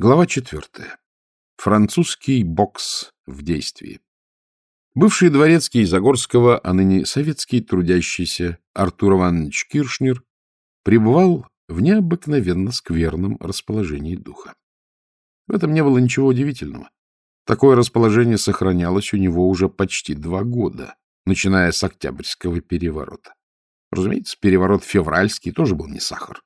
Глава четвертая. Французский бокс в действии. Бывший дворецкий Загорского, а ныне советский трудящийся Артур Иванович Киршнер пребывал в необыкновенно скверном расположении духа. В этом не было ничего удивительного. Такое расположение сохранялось у него уже почти два года, начиная с Октябрьского переворота. Разумеется, переворот февральский тоже был не сахар.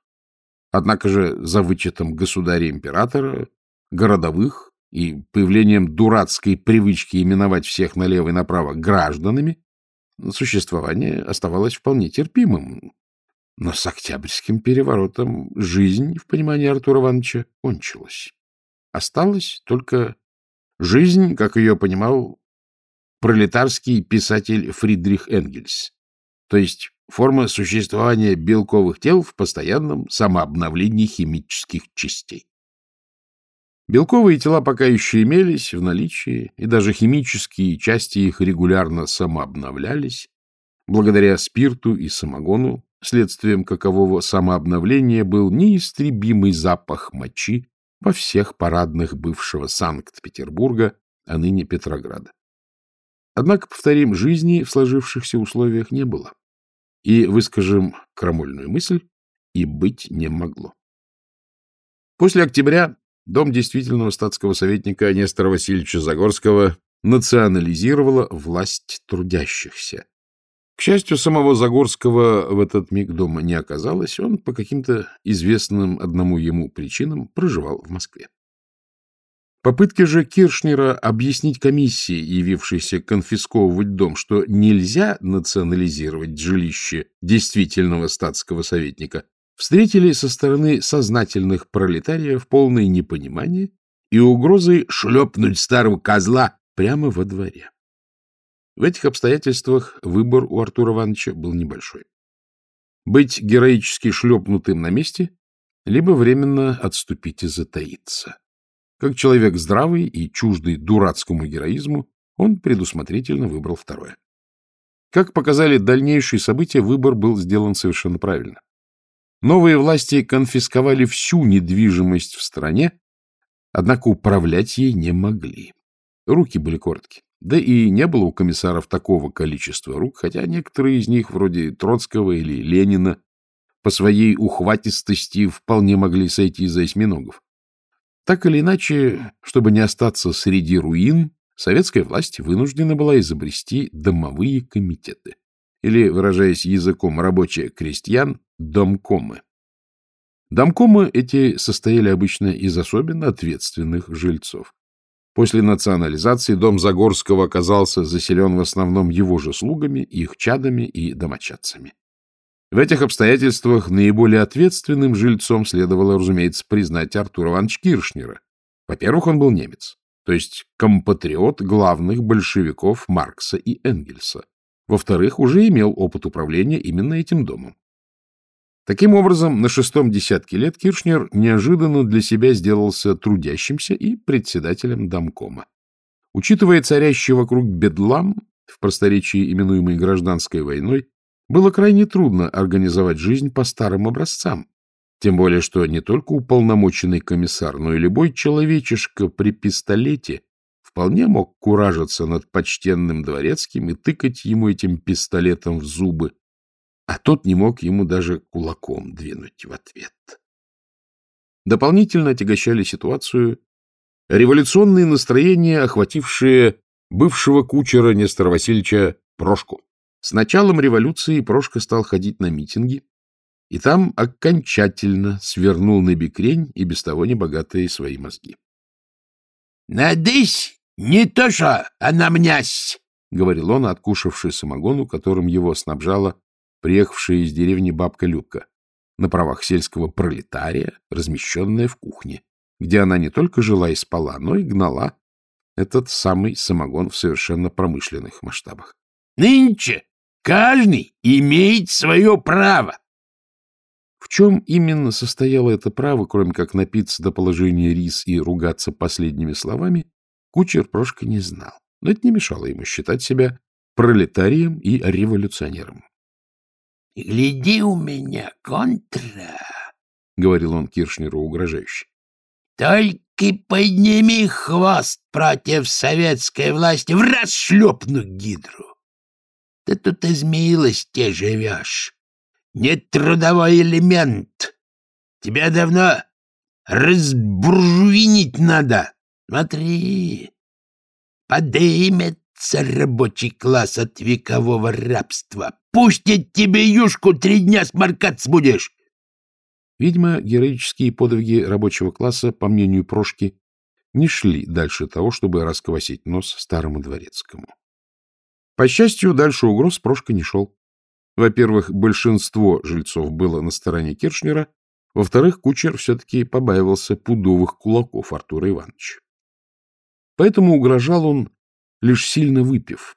Однако же за вычетом государя-императора, городовых и появлением дурацкой привычки именовать всех налево и направо гражданами, существование оставалось вполне терпимым. Но с Октябрьским переворотом жизнь, в понимании Артура Ивановича, кончилась. Осталась только жизнь, как ее понимал пролетарский писатель Фридрих Энгельс, то есть форма существования белковых тел в постоянном самообновлении химических частей. Белковые тела пока еще имелись в наличии, и даже химические части их регулярно самообновлялись, благодаря спирту и самогону, следствием какового самообновления был неистребимый запах мочи во всех парадных бывшего Санкт-Петербурга, а ныне Петрограда. Однако, повторим, жизни в сложившихся условиях не было. И выскажем крамольную мысль, и быть не могло. После октября Дом действительного статского советника Нестора Васильевича Загорского национализировала власть трудящихся. К счастью, самого Загорского в этот миг дома не оказалось, он по каким-то известным одному ему причинам проживал в Москве. Попытки же Киршнера объяснить комиссии, явившейся конфисковывать дом, что нельзя национализировать жилище действительного статского советника, встретили со стороны сознательных пролетариев полное непонимание и угрозы шлепнуть старого козла прямо во дворе. В этих обстоятельствах выбор у Артура Ивановича был небольшой. Быть героически шлепнутым на месте, либо временно отступить и затаиться. Как человек здравый и чуждый дурацкому героизму, он предусмотрительно выбрал второе. Как показали дальнейшие события, выбор был сделан совершенно правильно. Новые власти конфисковали всю недвижимость в стране, однако управлять ей не могли. Руки были короткие. Да и не было у комиссаров такого количества рук, хотя некоторые из них, вроде Троцкого или Ленина, по своей ухватистости вполне могли сойти за осьминогов. Так или иначе, чтобы не остаться среди руин, советская власть вынуждена была изобрести домовые комитеты, или, выражаясь языком рабочих крестьян, домкомы. Домкомы эти состояли обычно из особенно ответственных жильцов. После национализации дом Загорского оказался заселен в основном его же слугами, их чадами и домочадцами. В этих обстоятельствах наиболее ответственным жильцом следовало, разумеется, признать Артура Ивановича Киршнера. Во-первых, он был немец, то есть компатриот главных большевиков Маркса и Энгельса. Во-вторых, уже имел опыт управления именно этим домом. Таким образом, на шестом десятке лет Киршнер неожиданно для себя сделался трудящимся и председателем домкома. Учитывая царящий вокруг бедлам, в просторечии именуемой гражданской войной, было крайне трудно организовать жизнь по старым образцам, тем более что не только уполномоченный комиссар, но и любой человечишка при пистолете вполне мог куражиться над почтенным дворецким и тыкать ему этим пистолетом в зубы, а тот не мог ему даже кулаком двинуть в ответ. Дополнительно отягощали ситуацию революционные настроения, охватившие бывшего кучера Нестора Васильевича Прошку. С началом революции Прошка стал ходить на митинги, и там окончательно свернул на бекрень и без того небогатые свои мозги. — Надысь, не то что, а на мнясь! — говорил он, откушавший самогону, которым его снабжала приехавшая из деревни бабка Любка, на правах сельского пролетария, размещенная в кухне, где она не только жила и спала, но и гнала этот самый самогон в совершенно промышленных масштабах. — Нынче каждый имеет свое право. В чем именно состояло это право, кроме как напиться до положения рис и ругаться последними словами, кучер Прошка не знал, но это не мешало ему считать себя пролетарием и революционером. — Гляди у меня, контра, — говорил он Киршнеру угрожающе. Только подними хвост против советской власти, в раз шлепну гидру. Ты тут из милости живешь, не трудовой элемент. Тебя давно разбуржуинить надо. Смотри, подымется рабочий класс от векового рабства. Пустит тебе юшку, три дня сморкаться будешь. Видимо, героические подвиги рабочего класса, по мнению Прошки, не шли дальше того, чтобы расквасить нос старому дворецкому. По счастью, дальше угроз Прошка не шел. Во-первых, большинство жильцов было на стороне Киршнера, во-вторых, кучер все-таки побаивался пудовых кулаков Артура Ивановича. Поэтому угрожал он, лишь сильно выпив,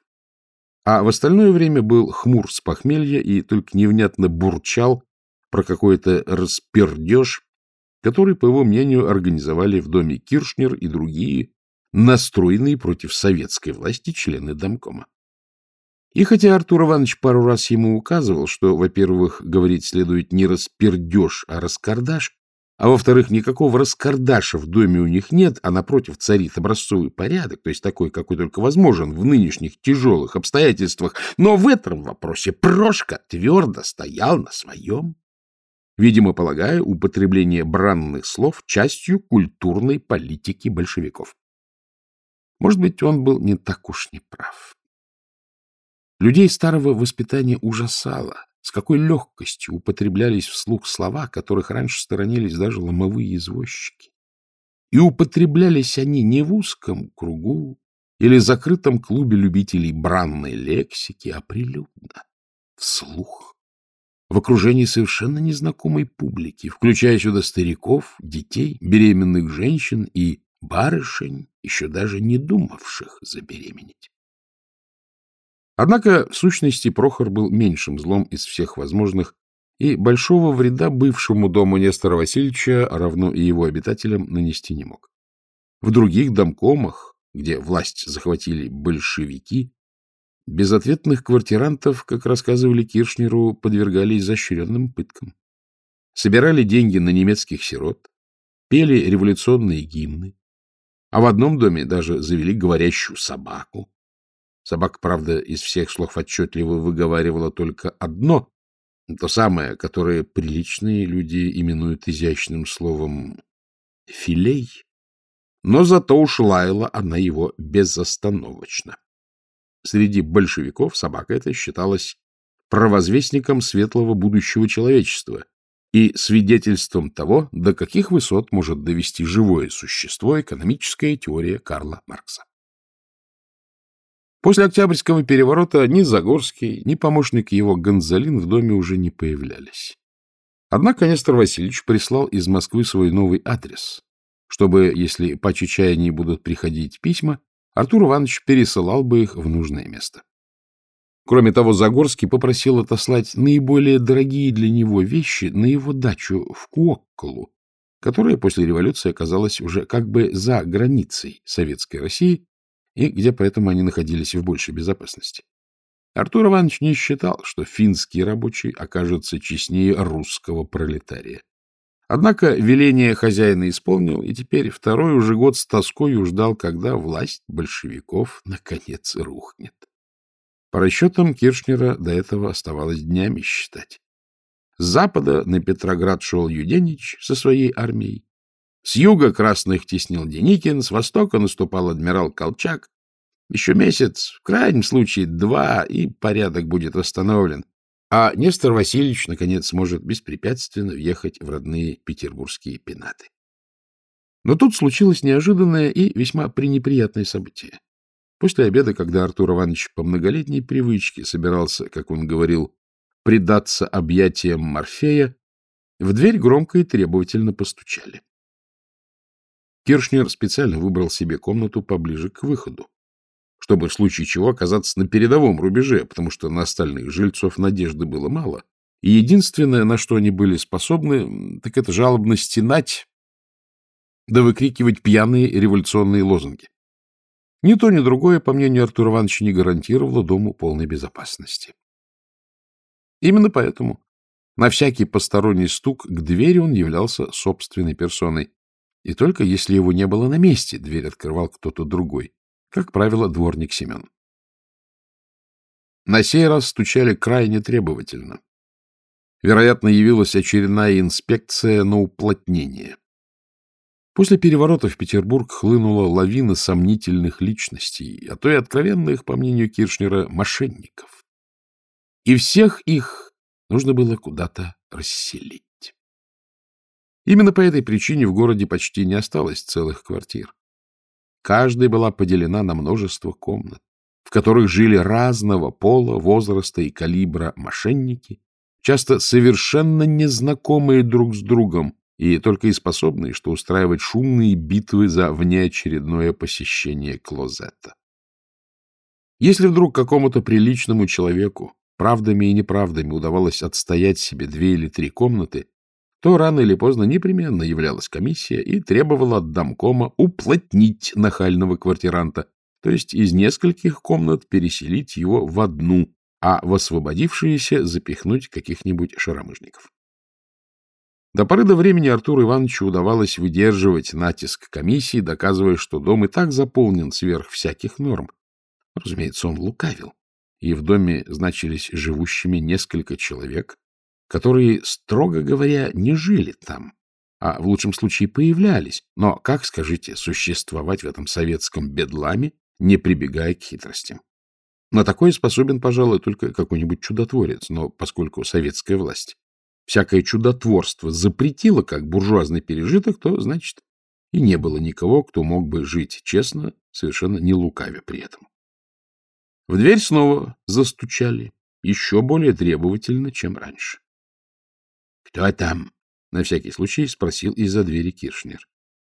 а в остальное время был хмур с похмелья и только невнятно бурчал про какой-то распердеж, который, по его мнению, организовали в доме Киршнер и другие настроенные против советской власти члены домкома. И хотя Артур Иванович пару раз ему указывал, что, во-первых, говорить следует не распердеж, а раскардаш, а во-вторых, никакого раскардаша в доме у них нет, а напротив царит образцовый порядок, то есть такой, какой только возможен в нынешних тяжелых обстоятельствах, но в этом вопросе Прошка твердо стоял на своем видимо, полагая употребление бранных слов частью культурной политики большевиков. Может быть, он был не так уж не прав. Людей старого воспитания ужасало, с какой легкостью употреблялись вслух слова, которых раньше сторонились даже ломовые извозчики. И употреблялись они не в узком кругу или закрытом клубе любителей бранной лексики, а прилюдно, вслух в окружении совершенно незнакомой публики, включая сюда стариков, детей, беременных женщин и барышень, еще даже не думавших забеременеть. Однако, в сущности, Прохор был меньшим злом из всех возможных, и большого вреда бывшему дому Нестора Васильевича, а равно и его обитателям, нанести не мог. В других домкомах, где власть захватили большевики, Безответных квартирантов, как рассказывали Киршнеру, подвергали изощренным пыткам. Собирали деньги на немецких сирот, пели революционные гимны, а в одном доме даже завели говорящую собаку. Собака, правда, из всех слов отчетливо выговаривала только одно, то самое, которое приличные люди именуют изящным словом «филей», но зато уж лаяла она его безостановочно. Среди большевиков собака эта считалась провозвестником светлого будущего человечества и свидетельством того, до каких высот может довести живое существо экономическая теория Карла Маркса. После Октябрьского переворота ни Загорский, ни помощник его Гонзалин в доме уже не появлялись. Однако Нестор Васильевич прислал из Москвы свой новый адрес, чтобы, если по чечаянии будут приходить письма, Артур Иванович пересылал бы их в нужное место. Кроме того, Загорский попросил отослать наиболее дорогие для него вещи на его дачу в Куокколу, которая после революции оказалась уже как бы за границей Советской России и где поэтому они находились в большей безопасности. Артур Иванович не считал, что финский рабочий окажется честнее русского пролетария. Однако веление хозяина исполнил, и теперь второй уже год с тоской ждал, когда власть большевиков наконец рухнет. По расчетам Киршнера до этого оставалось днями считать. С запада на Петроград шел Юденич со своей армией. С юга красных теснил Деникин, с востока наступал адмирал Колчак. Еще месяц, в крайнем случае два, и порядок будет восстановлен а Нестор Васильевич, наконец, сможет беспрепятственно въехать в родные петербургские пенаты. Но тут случилось неожиданное и весьма пренеприятное событие. После обеда, когда Артур Иванович по многолетней привычке собирался, как он говорил, предаться объятиям Морфея, в дверь громко и требовательно постучали. Киршнер специально выбрал себе комнату поближе к выходу чтобы в случае чего оказаться на передовом рубеже, потому что на остальных жильцов надежды было мало. И единственное, на что они были способны, так это жалобно стенать да выкрикивать пьяные революционные лозунги. Ни то, ни другое, по мнению Артура Ивановича, не гарантировало дому полной безопасности. Именно поэтому на всякий посторонний стук к двери он являлся собственной персоной. И только если его не было на месте, дверь открывал кто-то другой, как правило, дворник Семен. На сей раз стучали крайне требовательно. Вероятно, явилась очередная инспекция на уплотнение. После переворота в Петербург хлынула лавина сомнительных личностей, а то и откровенных, по мнению Киршнера, мошенников. И всех их нужно было куда-то расселить. Именно по этой причине в городе почти не осталось целых квартир. Каждая была поделена на множество комнат, в которых жили разного пола, возраста и калибра мошенники, часто совершенно незнакомые друг с другом, и только и способные, что устраивать шумные битвы за внеочередное посещение клозета. Если вдруг какому-то приличному человеку правдами и неправдами удавалось отстоять себе две или три комнаты, то рано или поздно непременно являлась комиссия и требовала от домкома уплотнить нахального квартиранта, то есть из нескольких комнат переселить его в одну, а в освободившиеся запихнуть каких-нибудь шаромыжников. До поры до времени Артуру Ивановичу удавалось выдерживать натиск комиссии, доказывая, что дом и так заполнен сверх всяких норм. Разумеется, он лукавил, и в доме значились живущими несколько человек, которые, строго говоря, не жили там, а в лучшем случае появлялись. Но как, скажите, существовать в этом советском бедламе, не прибегая к хитростям? На такое способен, пожалуй, только какой-нибудь чудотворец, но поскольку советская власть всякое чудотворство запретило как буржуазный пережиток, то, значит, и не было никого, кто мог бы жить честно, совершенно не лукавя при этом. В дверь снова застучали, еще более требовательно, чем раньше. — Кто там? — на всякий случай спросил из-за двери Киршнер.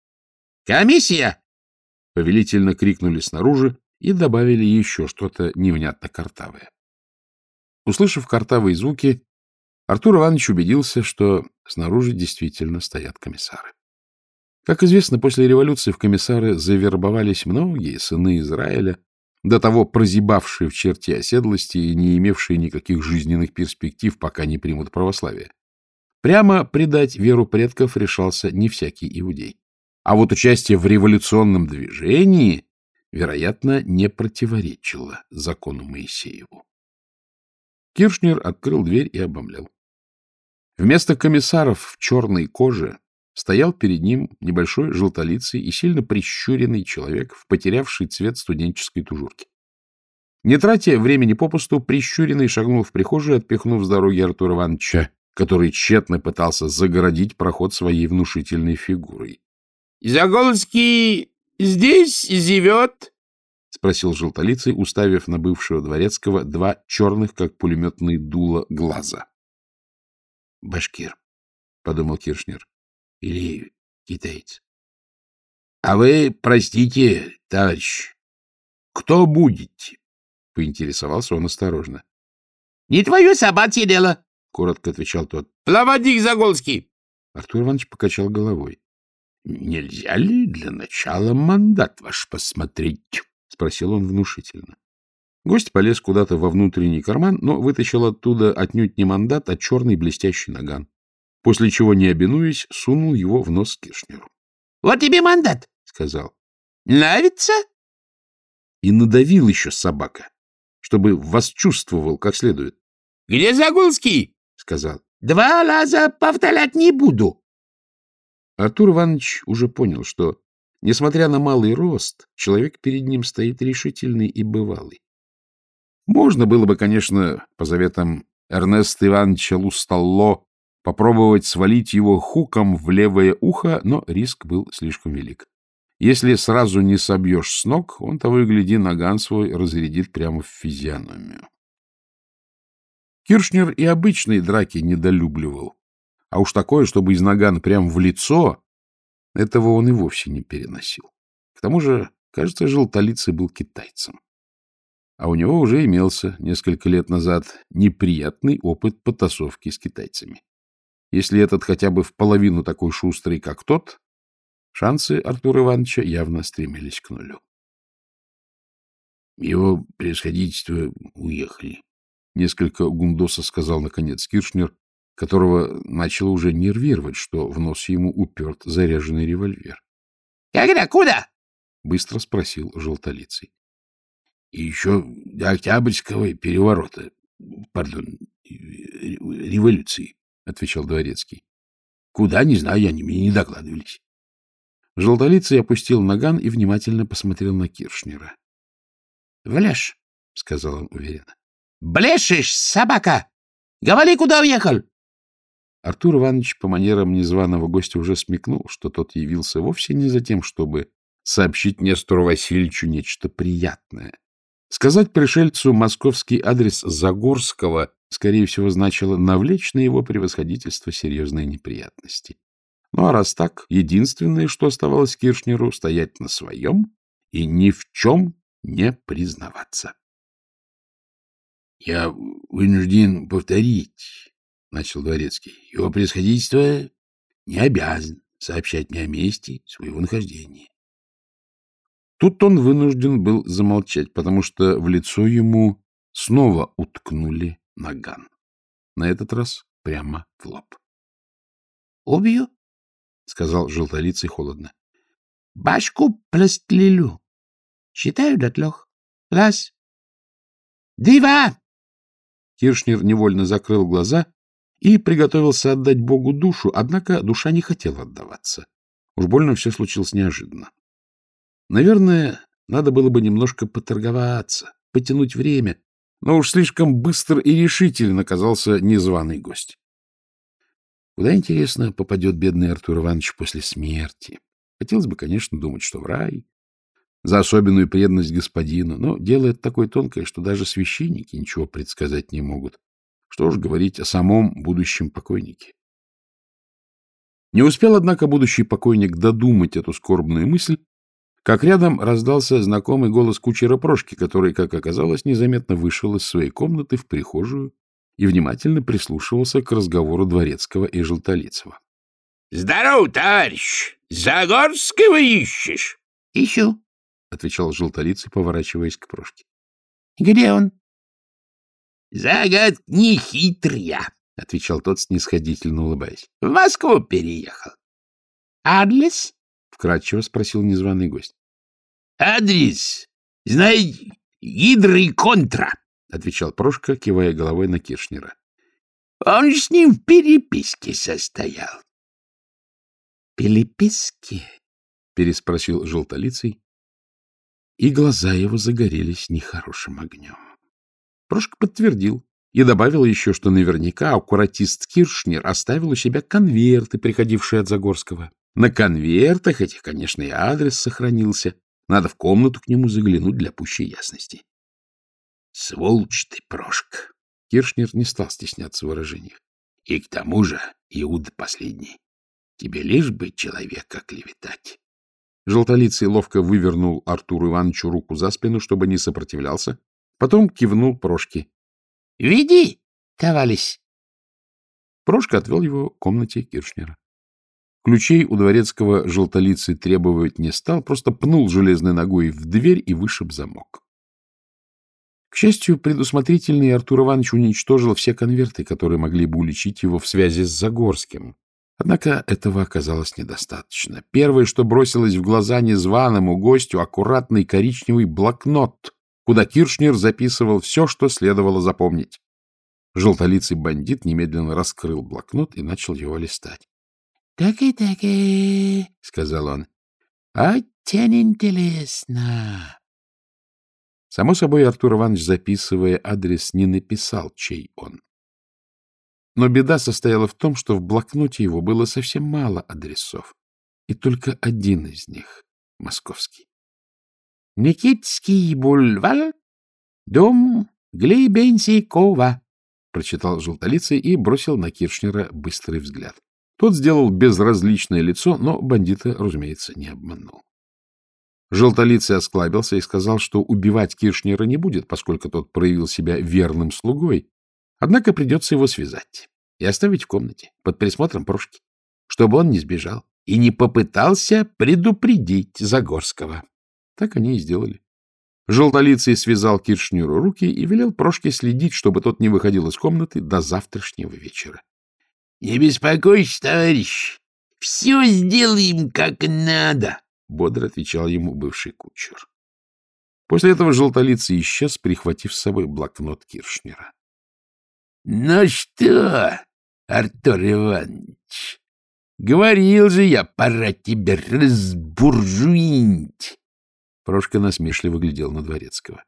— Комиссия! — повелительно крикнули снаружи и добавили еще что-то невнятно картавое. Услышав картавые звуки, Артур Иванович убедился, что снаружи действительно стоят комиссары. Как известно, после революции в комиссары завербовались многие сыны Израиля, до того прозябавшие в черте оседлости и не имевшие никаких жизненных перспектив, пока не примут православие. Прямо предать веру предков решался не всякий иудей. А вот участие в революционном движении, вероятно, не противоречило закону Моисееву. Киршнер открыл дверь и обомлел. Вместо комиссаров в черной коже стоял перед ним небольшой желтолицый и сильно прищуренный человек, в потерявший цвет студенческой тужурки. Не тратя времени попусту, прищуренный шагнул в прихожую, отпихнув с дороги Артура Ивановича, который тщетно пытался загородить проход своей внушительной фигурой. — Загольский здесь живет? — спросил желтолицый, уставив на бывшего дворецкого два черных, как пулеметные дула, глаза. — Башкир, — подумал Киршнер, — или китаец. — А вы, простите, товарищ, кто будете? — поинтересовался он осторожно. — Не твое собачье дело, — коротко отвечал тот. — Плавадик Загольский. Артур Иванович покачал головой. — Нельзя ли для начала мандат ваш посмотреть? — спросил он внушительно. Гость полез куда-то во внутренний карман, но вытащил оттуда отнюдь не мандат, а черный блестящий наган. После чего, не обинуясь, сунул его в нос Киршнеру. — Вот тебе мандат, — сказал. — Нравится? И надавил еще собака, чтобы вас чувствовал как следует. — Где Загулский? — сказал. — Два раза повторять не буду. Артур Иванович уже понял, что, несмотря на малый рост, человек перед ним стоит решительный и бывалый. Можно было бы, конечно, по заветам Эрнеста Ивановича Лусталло попробовать свалить его хуком в левое ухо, но риск был слишком велик. Если сразу не собьешь с ног, он того и гляди, наган свой разрядит прямо в физиономию. Киршнер и обычные драки недолюбливал. А уж такое, чтобы из наган прямо в лицо, этого он и вовсе не переносил. К тому же, кажется, желтолицый был китайцем а у него уже имелся несколько лет назад неприятный опыт потасовки с китайцами. Если этот хотя бы в половину такой шустрый, как тот, шансы Артура Ивановича явно стремились к нулю. — Его происходительство уехали, — несколько гундоса сказал, наконец, Киршнер, которого начало уже нервировать, что в нос ему уперт заряженный револьвер. — Когда? Куда? — быстро спросил желтолицый. — И еще до Октябрьского переворота, пардон, революции, — отвечал Дворецкий. — Куда, не знаю, они мне не докладывались. Желтолицый опустил наган и внимательно посмотрел на Киршнера. — Влешь, — сказал он уверенно. — Блешешь, собака! Говори, куда уехал! Артур Иванович по манерам незваного гостя уже смекнул, что тот явился вовсе не за тем, чтобы сообщить Нестору Васильевичу нечто приятное. Сказать пришельцу московский адрес Загорского, скорее всего, значило навлечь на его превосходительство серьезные неприятности. Ну а раз так, единственное, что оставалось Киршнеру, стоять на своем и ни в чем не признаваться. — Я вынужден повторить, — начал Дворецкий. — Его происходительство не обязан сообщать мне о месте своего нахождения. Тут он вынужден был замолчать, потому что в лицо ему снова уткнули наган. На этот раз прямо в лоб. — Убью? — сказал желтолицый холодно. — Башку простлелю. Считаю до трех. Раз. Дива! Киршнер невольно закрыл глаза и приготовился отдать Богу душу, однако душа не хотела отдаваться. Уж больно все случилось неожиданно. Наверное, надо было бы немножко поторговаться, потянуть время, но уж слишком быстро и решительно оказался незваный гость. Куда, интересно, попадет бедный Артур Иванович после смерти? Хотелось бы, конечно, думать, что в рай, за особенную преданность господину, но дело это такое тонкое, что даже священники ничего предсказать не могут. Что ж говорить о самом будущем покойнике. Не успел, однако, будущий покойник додумать эту скорбную мысль, как рядом раздался знакомый голос кучера Прошки, который, как оказалось, незаметно вышел из своей комнаты в прихожую и внимательно прислушивался к разговору Дворецкого и Желтолицева. — Здоров, товарищ! Загорского ищешь? — Ищу, — отвечал Желтолицый, поворачиваясь к Прошке. — Где он? — Загад не хитря, — отвечал тот, снисходительно улыбаясь. — В Москву переехал. — Адрес? — вкратчиво спросил незваный гость. — Адрес, знаете, гидры контра, — отвечал Прошка, кивая головой на Киршнера. — Он с ним в переписке состоял. — Переписке? — переспросил желтолицый, и глаза его загорелись нехорошим огнем. Прошка подтвердил и добавил еще, что наверняка аккуратист Киршнер оставил у себя конверты, приходившие от Загорского. На конвертах этих, конечно, и адрес сохранился. Надо в комнату к нему заглянуть для пущей ясности. Сволочь ты, Прошка! Киршнер не стал стесняться в выражениях. И к тому же Иуда последний. Тебе лишь бы человека клеветать. Желтолицый ловко вывернул Артуру Ивановичу руку за спину, чтобы не сопротивлялся. Потом кивнул Прошке. — Веди, товарищ. Прошка отвел его к комнате Киршнера. Ключей у дворецкого желтолицый требовать не стал, просто пнул железной ногой в дверь и вышиб замок. К счастью, предусмотрительный Артур Иванович уничтожил все конверты, которые могли бы уличить его в связи с Загорским. Однако этого оказалось недостаточно. Первое, что бросилось в глаза незваному гостю, аккуратный коричневый блокнот, куда Киршнер записывал все, что следовало запомнить. Желтолицый бандит немедленно раскрыл блокнот и начал его листать. — Так-и-таки, — сказал он. — Очень интересно. Само собой, Артур Иванович, записывая адрес, не написал, чей он. Но беда состояла в том, что в блокноте его было совсем мало адресов, и только один из них — московский. «Никитский бульвар, дом Глебенсикова», — прочитал желтолицый и бросил на Киршнера быстрый взгляд. Тот сделал безразличное лицо, но бандита, разумеется, не обманул. Желтолицый осклабился и сказал, что убивать Киршнера не будет, поскольку тот проявил себя верным слугой, однако придется его связать и оставить в комнате под присмотром Прошки, чтобы он не сбежал и не попытался предупредить Загорского. Так они и сделали. Желтолицый связал Киршнеру руки и велел Прошке следить, чтобы тот не выходил из комнаты до завтрашнего вечера. — Не беспокойся, товарищ, все сделаем как надо, — бодро отвечал ему бывший кучер. После этого желтолицый исчез, прихватив с собой блокнот Киршнера. — Ну что, Артур Иванович, говорил же я, пора тебя разбуржуинить. Прошка насмешливо глядел на Дворецкого.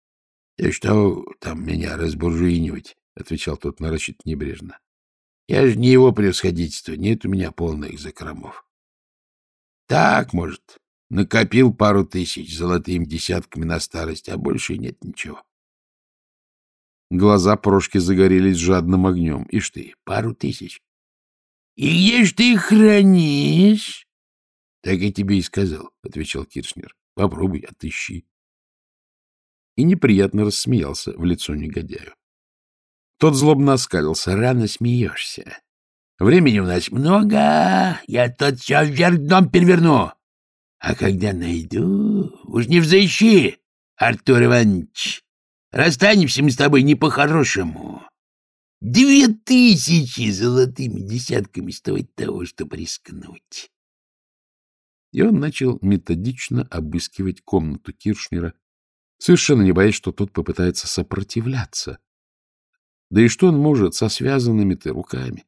— Ты что там меня разбуржуинивать? — отвечал тот нарочито небрежно. — Я же не его превосходительство, нет у меня полных закромов. Так, может, накопил пару тысяч золотыми десятками на старость, а больше нет ничего. Глаза Прошки загорелись жадным огнем. Ишь ты, пару тысяч. — И где ж ты их хранишь? — Так я тебе и сказал, — отвечал Киршнер. — Попробуй, отыщи. И неприятно рассмеялся в лицо негодяю. Тот злобно оскалился. — Рано смеешься. Времени у нас много, я тот все вверх дом переверну. А когда найду, уж не взыщи, Артур Иванович. Расстанемся мы с тобой не по-хорошему. Две тысячи золотыми десятками стоит того, чтобы рискнуть. И он начал методично обыскивать комнату Киршнера, совершенно не боясь, что тот попытается сопротивляться. Да и что он может со связанными-то руками?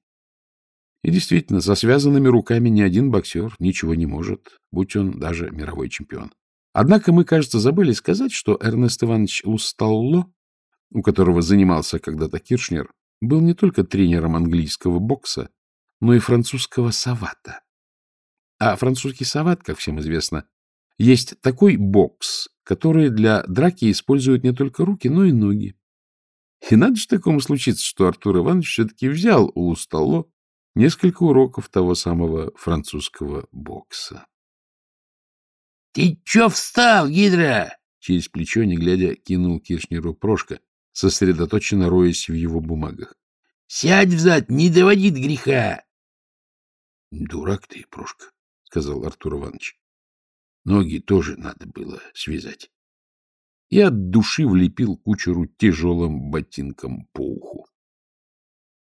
И действительно, со связанными руками ни один боксер ничего не может, будь он даже мировой чемпион. Однако мы, кажется, забыли сказать, что Эрнест Иванович Лусталло, у которого занимался когда-то Киршнер, был не только тренером английского бокса, но и французского савата. А французский сават, как всем известно, есть такой бокс, который для драки используют не только руки, но и ноги. И надо же такому случиться, что Артур Иванович все-таки взял у Лусталло несколько уроков того самого французского бокса. — Ты чё встал, Гидра? — через плечо, не глядя, кинул Киршнеру Прошка, сосредоточенно роясь в его бумагах. — Сядь взад, не доводи до греха. — Дурак ты, Прошка, — сказал Артур Иванович. — Ноги тоже надо было связать. И от души влепил кучеру тяжелым ботинком по уху.